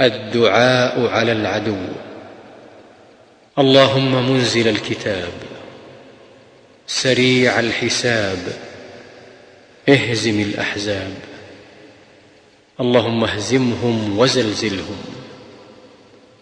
الدعاء على العدو. اللهم منزل الكتاب. سريع الحساب. اهزم الأحزاب. اللهم اهزمهم وزلزلهم.